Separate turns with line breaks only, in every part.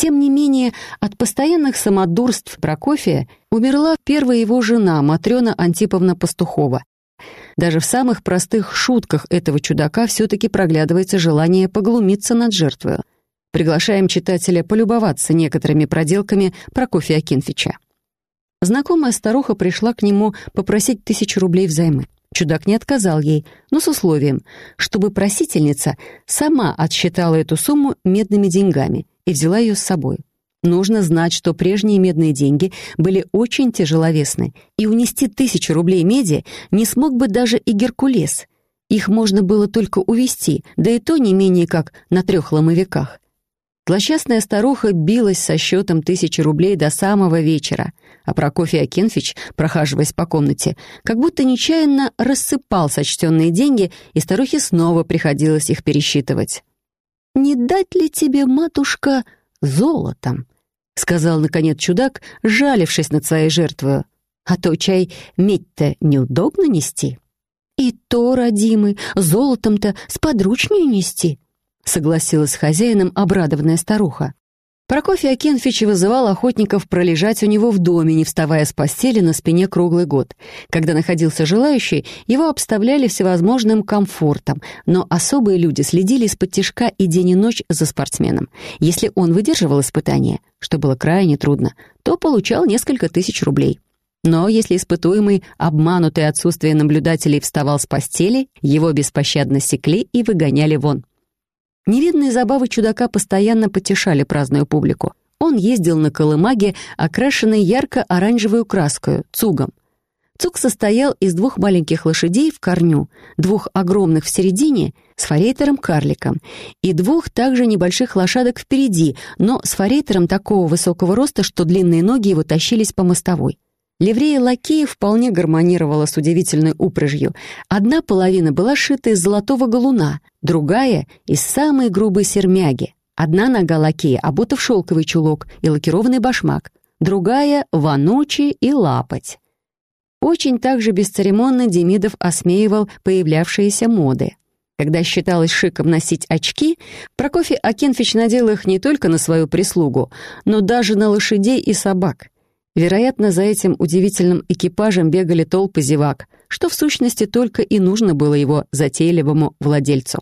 Тем не менее, от постоянных самодурств Прокофия умерла первая его жена, Матрена Антиповна Пастухова. Даже в самых простых шутках этого чудака все-таки проглядывается желание поглумиться над жертвой. Приглашаем читателя полюбоваться некоторыми проделками Прокофия Акинфича. Знакомая старуха пришла к нему попросить тысячу рублей взаймы. Чудак не отказал ей, но с условием, чтобы просительница сама отсчитала эту сумму медными деньгами и взяла ее с собой. Нужно знать, что прежние медные деньги были очень тяжеловесны, и унести тысячу рублей меди не смог бы даже и Геркулес. Их можно было только увести, да и то не менее как на трех ломовиках. Злосчастная старуха билась со счетом тысячи рублей до самого вечера, а Прокофий Акинфич, прохаживаясь по комнате, как будто нечаянно рассыпал сочтенные деньги, и старухе снова приходилось их пересчитывать. «Не дать ли тебе, матушка, золотом?» — сказал, наконец, чудак, жалившись над своей жертвой. «А то чай медь-то неудобно нести». «И то, родимый, золотом-то сподручнее нести», — согласилась с хозяином обрадованная старуха. Прокофий Акинфич вызывал охотников пролежать у него в доме, не вставая с постели на спине круглый год. Когда находился желающий, его обставляли всевозможным комфортом, но особые люди следили из-под тишка и день и ночь за спортсменом. Если он выдерживал испытание, что было крайне трудно, то получал несколько тысяч рублей. Но если испытуемый, обманутый отсутствие наблюдателей, вставал с постели, его беспощадно секли и выгоняли вон. Невидные забавы чудака постоянно потешали праздную публику. Он ездил на колымаге, окрашенной ярко-оранжевую краской, цугом. Цуг состоял из двух маленьких лошадей в корню, двух огромных в середине, с форейтером-карликом, и двух также небольших лошадок впереди, но с форейтером такого высокого роста, что длинные ноги его тащились по мостовой. Ливрея лакея вполне гармонировала с удивительной упряжью. Одна половина была шита из золотого галуна, другая — из самой грубой сермяги. Одна нога лакея обута в шелковый чулок и лакированный башмак, другая — ванучи и лапоть. Очень также бесцеремонно Демидов осмеивал появлявшиеся моды. Когда считалось шиком носить очки, Прокофий Акинфич надел их не только на свою прислугу, но даже на лошадей и собак — Вероятно, за этим удивительным экипажем бегали толпы зевак, что в сущности только и нужно было его затейливому владельцу.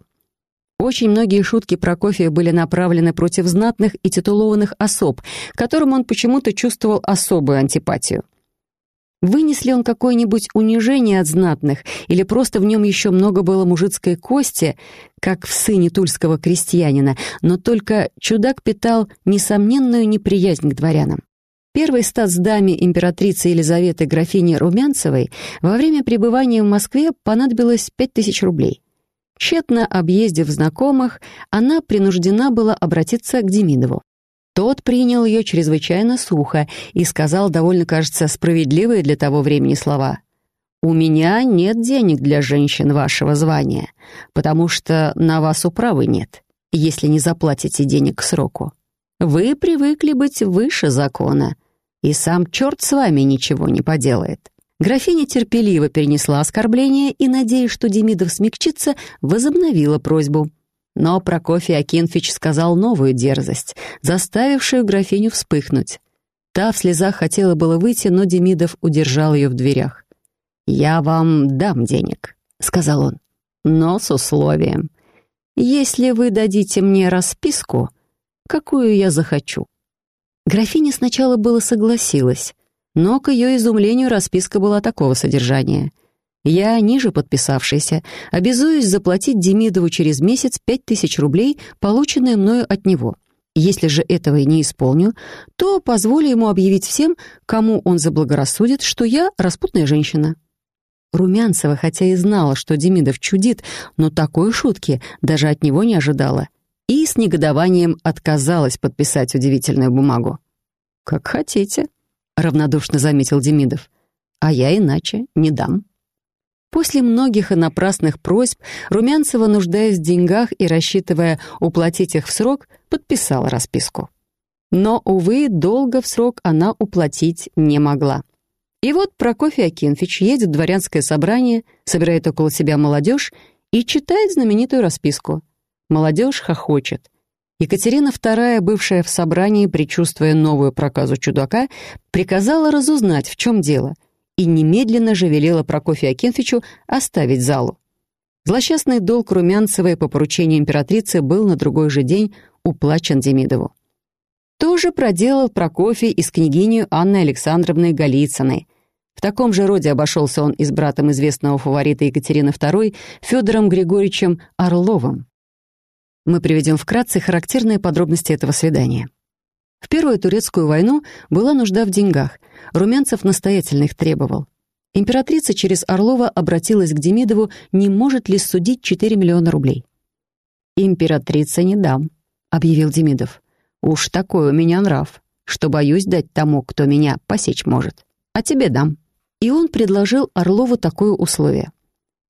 Очень многие шутки Прокофия были направлены против знатных и титулованных особ, которым он почему-то чувствовал особую антипатию. Вынес ли он какое-нибудь унижение от знатных, или просто в нем еще много было мужицкой кости, как в сыне тульского крестьянина, но только чудак питал несомненную неприязнь к дворянам. Первой статсдаме императрицы Елизаветы графини Румянцевой во время пребывания в Москве понадобилось 5000 рублей. Тщетно объездив знакомых, она принуждена была обратиться к Демидову. Тот принял ее чрезвычайно сухо и сказал довольно, кажется, справедливые для того времени слова. «У меня нет денег для женщин вашего звания, потому что на вас управы нет, если не заплатите денег к сроку. Вы привыкли быть выше закона, и сам черт с вами ничего не поделает». Графиня терпеливо перенесла оскорбление и, надеясь, что Демидов смягчится, возобновила просьбу. Но Прокофий Акинфич сказал новую дерзость, заставившую графиню вспыхнуть. Та в слезах хотела было выйти, но Демидов удержал ее в дверях. «Я вам дам денег», — сказал он, — «но с условием. Если вы дадите мне расписку, какую я захочу». Графиня сначала было согласилась, но к ее изумлению расписка была такого содержания. «Я, ниже подписавшийся, обязуюсь заплатить Демидову через месяц пять тысяч рублей, полученные мною от него. Если же этого и не исполню, то позволю ему объявить всем, кому он заблагорассудит, что я распутная женщина». Румянцева, хотя и знала, что Демидов чудит, но такой шутки даже от него не ожидала и с негодованием отказалась подписать удивительную бумагу. «Как хотите», — равнодушно заметил Демидов. «А я иначе не дам». После многих и напрасных просьб Румянцева, нуждаясь в деньгах и рассчитывая уплатить их в срок, подписала расписку. Но, увы, долго в срок она уплатить не могла. И вот Прокофий Акинфич едет в дворянское собрание, собирает около себя молодежь и читает знаменитую расписку. Молодежь хохочет. Екатерина II, бывшая в собрании, предчувствуя новую проказу чудака, приказала разузнать, в чем дело, и немедленно же велела Прокофию Акинфичу оставить залу. Злосчастный долг Румянцевой по поручению императрицы был на другой же день уплачен Демидову. Тоже проделал Прокофий и с княгиней Анной Александровной Голицыной. В таком же роде обошелся он и с братом известного фаворита Екатерины II Федором Григорьевичем Орловым. Мы приведем вкратце характерные подробности этого свидания. В Первую Турецкую войну была нужда в деньгах. Румянцев настоятельно их требовал. Императрица через Орлова обратилась к Демидову, не может ли судить 4 миллиона рублей. «Императрица не дам», — объявил Демидов. Уж такой у меня нрав, что боюсь дать тому, кто меня посечь может. А тебе дам». И он предложил Орлову такое условие.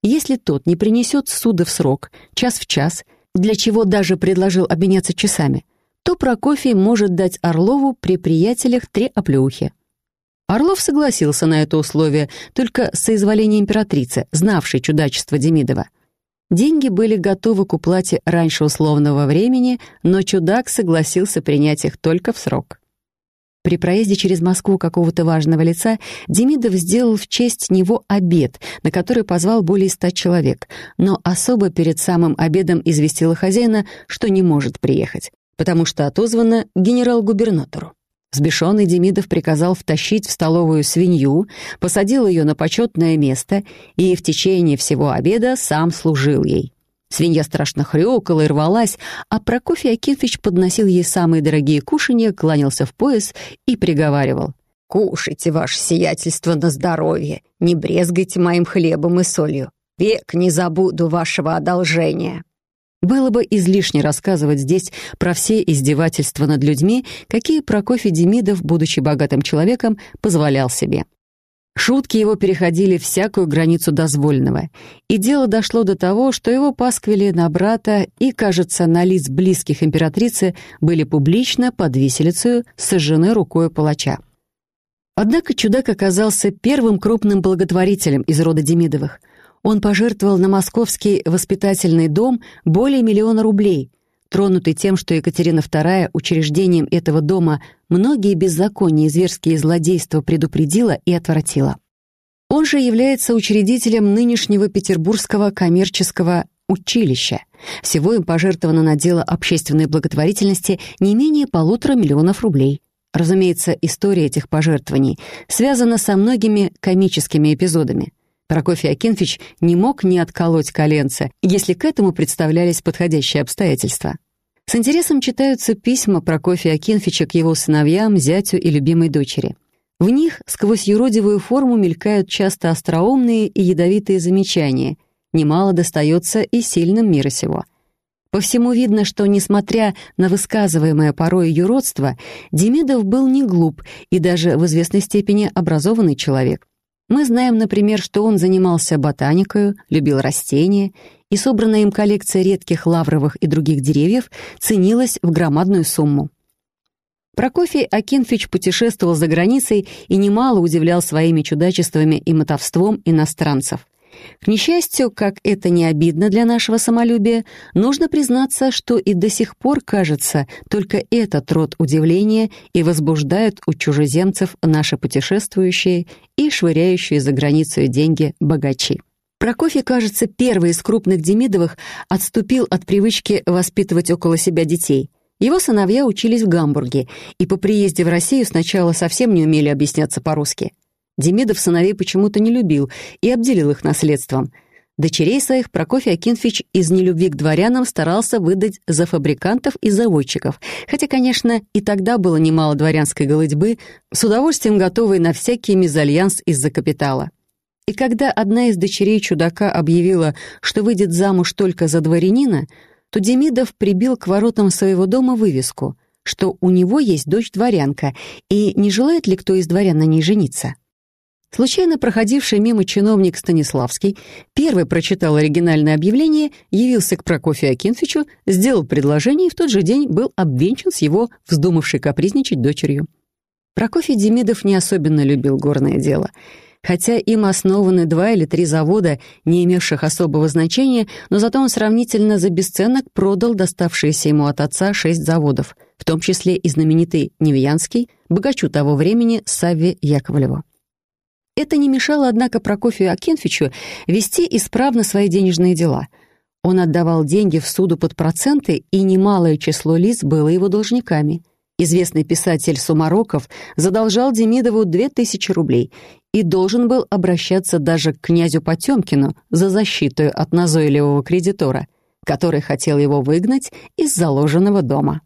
Если тот не принесет суда в срок, час в час, для чего даже предложил обменяться часами, то Прокофий может дать Орлову при приятелях три оплеухи. Орлов согласился на это условие, только с соизволения императрицы, знавшей чудачество Демидова. Деньги были готовы к уплате раньше условного времени, но чудак согласился принять их только в срок. При проезде через Москву какого-то важного лица Демидов сделал в честь него обед, на который позвал более ста человек, но особо перед самым обедом известила хозяина, что не может приехать, потому что отозвано генерал-губернатору. Взбешенный Демидов приказал втащить в столовую свинью, посадил ее на почетное место и в течение всего обеда сам служил ей. Свинья страшно хрюкала и рвалась, а Прокофий Акинфич подносил ей самые дорогие кушанья, кланялся в пояс и приговаривал. «Кушайте, ваше сиятельство, на здоровье, не брезгайте моим хлебом и солью. Век не забуду вашего одолжения». Было бы излишне рассказывать здесь про все издевательства над людьми, какие Прокофий Демидов, будучи богатым человеком, позволял себе. Шутки его переходили всякую границу дозвольного, и дело дошло до того, что его пасквили на брата и, кажется, на лиц близких императрицы были публично под виселицею сожжены рукой палача. Однако чудак оказался первым крупным благотворителем из рода Демидовых — он пожертвовал на московский воспитательный дом более миллиона рублей, тронутый тем, что Екатерина II учреждением этого дома многие беззакония и зверские злодейства предупредила и отвратила. Он же является учредителем нынешнего Петербургского коммерческого училища. Всего им пожертвовано на дело общественной благотворительности не менее полутора миллионов рублей. Разумеется, история этих пожертвований связана со многими комическими эпизодами. Прокофий Акинфич не мог не отколоть коленца, если к этому представлялись подходящие обстоятельства. С интересом читаются письма Прокофия Акинфича к его сыновьям, зятю и любимой дочери. В них сквозь юродивую форму мелькают часто остроумные и ядовитые замечания. Немало достается и сильным мира сего. По всему видно, что, несмотря на высказываемое порой юродство, Демидов был не глуп и даже в известной степени образованный человек. Мы знаем, например, что он занимался ботаникой, любил растения, и собранная им коллекция редких лавровых и других деревьев ценилась в громадную сумму. Прокофий Акинфич путешествовал за границей и немало удивлял своими чудачествами и мотовством иностранцев – к несчастью, как это не обидно для нашего самолюбия, нужно признаться, что и до сих пор, кажется, только этот род удивления и возбуждает у чужеземцев наши путешествующие и швыряющие за границу деньги богачи. Прокофий, кажется, первый из крупных Демидовых отступил от привычки воспитывать около себя детей. Его сыновья учились в Гамбурге и по приезде в Россию сначала совсем не умели объясняться по-русски. Демидов сыновей почему-то не любил и обделил их наследством. Дочерей своих Прокофий Акинфич из нелюбви к дворянам старался выдать за фабрикантов и заводчиков, хотя, конечно, и тогда было немало дворянской голытьбы, с удовольствием готовой на всякий мезальянс из-за капитала. И когда одна из дочерей чудака объявила, что выйдет замуж только за дворянина, то Демидов прибил к воротам своего дома вывеску, что у него есть дочь-дворянка, и не желает ли кто из дворян на ней жениться. Случайно проходивший мимо чиновник Станиславский первый прочитал оригинальное объявление, явился к Прокофию Акинфичу, сделал предложение и в тот же день был обвенчан с его вздумавшей капризничать дочерью. Прокофий Демидов не особенно любил горное дело. Хотя им основаны два или три завода, не имевших особого значения, но зато он сравнительно за бесценок продал доставшиеся ему от отца шесть заводов, в том числе и знаменитый Невьянский, богачу того времени Савве Яковлеву. Это не мешало, однако, Прокофию Акинфичу вести исправно свои денежные дела. Он отдавал деньги в суду под проценты, и немалое число лиц было его должниками. Известный писатель Сумароков задолжал Демидову две тысячи рублей и должен был обращаться даже к князю Потемкину за защиту от назойливого кредитора, который хотел его выгнать из заложенного дома.